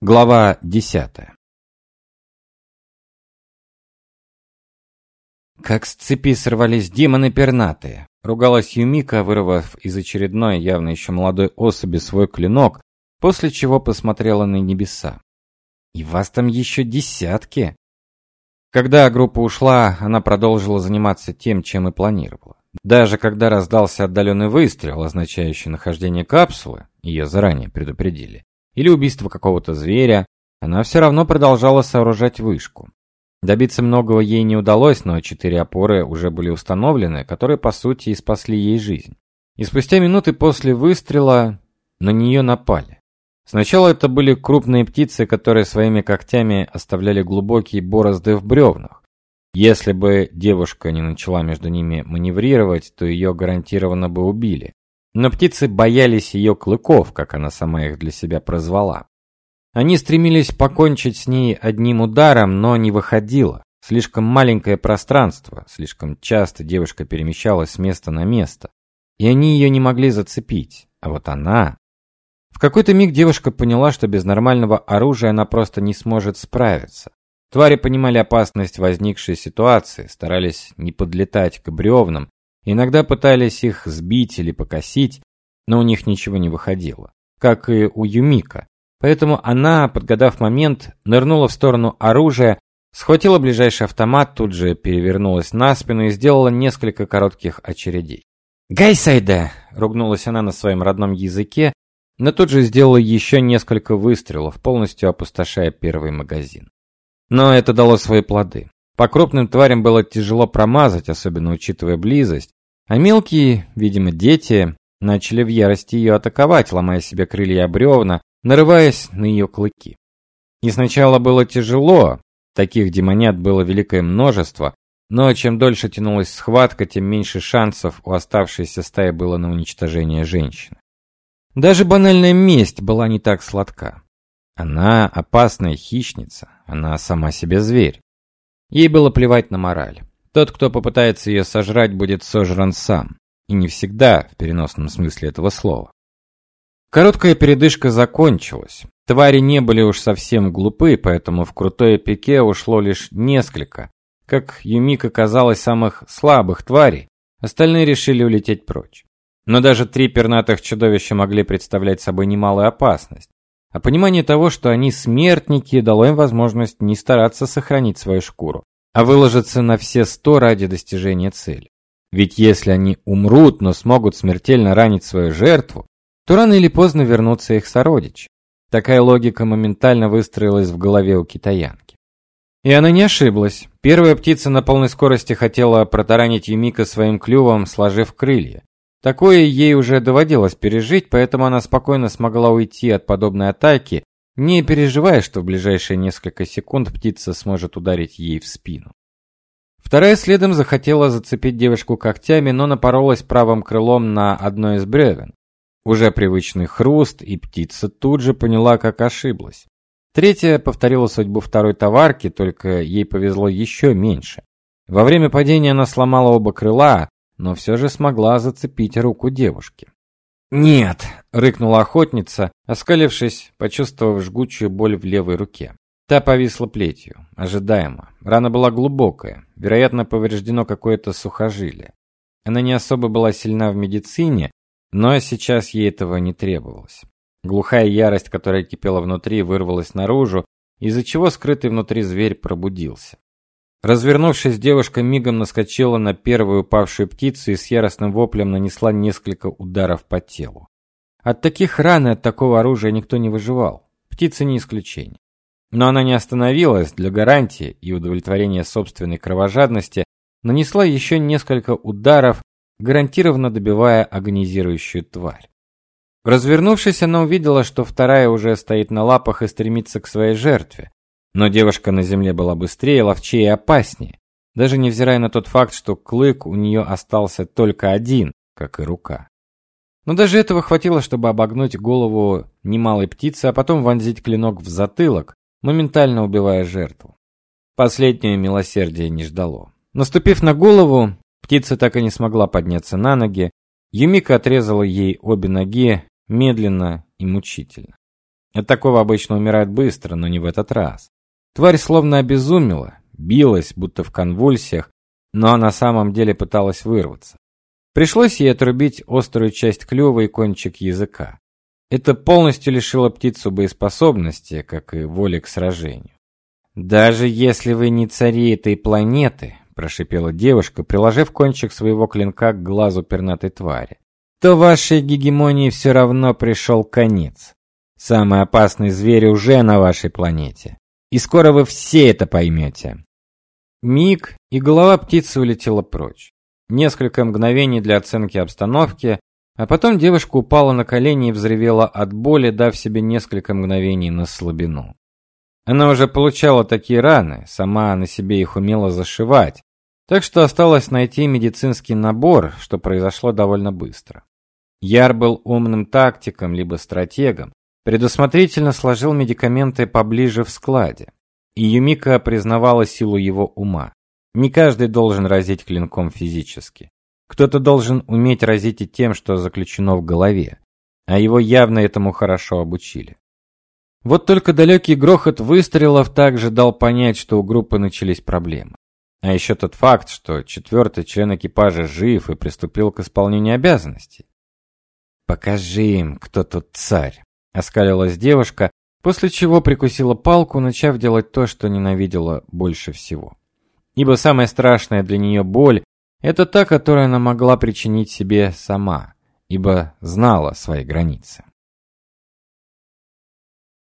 Глава десятая. Как с цепи сорвались демоны пернатые, ругалась Юмика, вырвав из очередной, явно еще молодой особи свой клинок, после чего посмотрела на небеса. И вас там еще десятки. Когда группа ушла, она продолжила заниматься тем, чем и планировала. Даже когда раздался отдаленный выстрел, означающий нахождение капсулы, ее заранее предупредили, или убийство какого-то зверя, она все равно продолжала сооружать вышку. Добиться многого ей не удалось, но четыре опоры уже были установлены, которые по сути и спасли ей жизнь. И спустя минуты после выстрела на нее напали. Сначала это были крупные птицы, которые своими когтями оставляли глубокие борозды в бревнах. Если бы девушка не начала между ними маневрировать, то ее гарантированно бы убили. Но птицы боялись ее клыков, как она сама их для себя прозвала. Они стремились покончить с ней одним ударом, но не выходило. Слишком маленькое пространство, слишком часто девушка перемещалась с места на место, и они ее не могли зацепить. А вот она... В какой-то миг девушка поняла, что без нормального оружия она просто не сможет справиться. Твари понимали опасность возникшей ситуации, старались не подлетать к бревнам, Иногда пытались их сбить или покосить, но у них ничего не выходило, как и у Юмика. Поэтому она, подгадав момент, нырнула в сторону оружия, схватила ближайший автомат, тут же перевернулась на спину и сделала несколько коротких очередей. «Гайсайда!» — ругнулась она на своем родном языке, но тут же сделала еще несколько выстрелов, полностью опустошая первый магазин. Но это дало свои плоды. По крупным тварям было тяжело промазать, особенно учитывая близость, а мелкие, видимо, дети, начали в ярости ее атаковать, ломая себе крылья о бревна, нарываясь на ее клыки. И сначала было тяжело, таких демонят было великое множество, но чем дольше тянулась схватка, тем меньше шансов у оставшейся стаи было на уничтожение женщины. Даже банальная месть была не так сладка. Она опасная хищница, она сама себе зверь. Ей было плевать на мораль. Тот, кто попытается ее сожрать, будет сожран сам. И не всегда в переносном смысле этого слова. Короткая передышка закончилась. Твари не были уж совсем глупы, поэтому в крутое пике ушло лишь несколько. Как Юмика казалось, самых слабых тварей. Остальные решили улететь прочь. Но даже три пернатых чудовища могли представлять собой немалую опасность. А понимание того, что они смертники, дало им возможность не стараться сохранить свою шкуру а выложиться на все сто ради достижения цели. Ведь если они умрут, но смогут смертельно ранить свою жертву, то рано или поздно вернутся их сородичи. Такая логика моментально выстроилась в голове у китаянки. И она не ошиблась. Первая птица на полной скорости хотела протаранить Юмика своим клювом, сложив крылья. Такое ей уже доводилось пережить, поэтому она спокойно смогла уйти от подобной атаки не переживая, что в ближайшие несколько секунд птица сможет ударить ей в спину. Вторая следом захотела зацепить девушку когтями, но напоролась правым крылом на одно из бревен. Уже привычный хруст, и птица тут же поняла, как ошиблась. Третья повторила судьбу второй товарки, только ей повезло еще меньше. Во время падения она сломала оба крыла, но все же смогла зацепить руку девушки. «Нет!» — рыкнула охотница, оскалившись, почувствовав жгучую боль в левой руке. Та повисла плетью. Ожидаемо. Рана была глубокая. Вероятно, повреждено какое-то сухожилие. Она не особо была сильна в медицине, но сейчас ей этого не требовалось. Глухая ярость, которая кипела внутри, вырвалась наружу, из-за чего скрытый внутри зверь пробудился. Развернувшись, девушка мигом наскочила на первую упавшую птицу и с яростным воплем нанесла несколько ударов по телу. От таких ран и от такого оружия никто не выживал. Птица не исключение. Но она не остановилась для гарантии и удовлетворения собственной кровожадности, нанесла еще несколько ударов, гарантированно добивая агонизирующую тварь. Развернувшись, она увидела, что вторая уже стоит на лапах и стремится к своей жертве. Но девушка на земле была быстрее, ловчее и опаснее, даже невзирая на тот факт, что клык у нее остался только один, как и рука. Но даже этого хватило, чтобы обогнуть голову немалой птицы, а потом вонзить клинок в затылок, моментально убивая жертву. Последнее милосердие не ждало. Наступив на голову, птица так и не смогла подняться на ноги. Юмика отрезала ей обе ноги медленно и мучительно. От такого обычно умирают быстро, но не в этот раз. Тварь словно обезумела, билась, будто в конвульсиях, но на самом деле пыталась вырваться. Пришлось ей отрубить острую часть клюва и кончик языка. Это полностью лишило птицу боеспособности, как и воли к сражению. Даже если вы не цари этой планеты, прошипела девушка, приложив кончик своего клинка к глазу пернатой твари, то вашей гегемонии все равно пришел конец. Самый опасный зверь уже на вашей планете. И скоро вы все это поймете. Миг, и голова птицы улетела прочь. Несколько мгновений для оценки обстановки, а потом девушка упала на колени и взревела от боли, дав себе несколько мгновений на слабину. Она уже получала такие раны, сама на себе их умела зашивать, так что осталось найти медицинский набор, что произошло довольно быстро. Яр был умным тактиком либо стратегом, предусмотрительно сложил медикаменты поближе в складе. И Юмика признавала силу его ума. Не каждый должен разить клинком физически. Кто-то должен уметь разить и тем, что заключено в голове, а его явно этому хорошо обучили. Вот только далекий грохот выстрелов также дал понять, что у группы начались проблемы. А еще тот факт, что четвертый член экипажа жив и приступил к исполнению обязанностей. Покажи им, кто тут царь, оскалилась девушка, после чего прикусила палку, начав делать то, что ненавидела больше всего. Ибо самая страшная для нее боль это та, которую она могла причинить себе сама, ибо знала свои границы.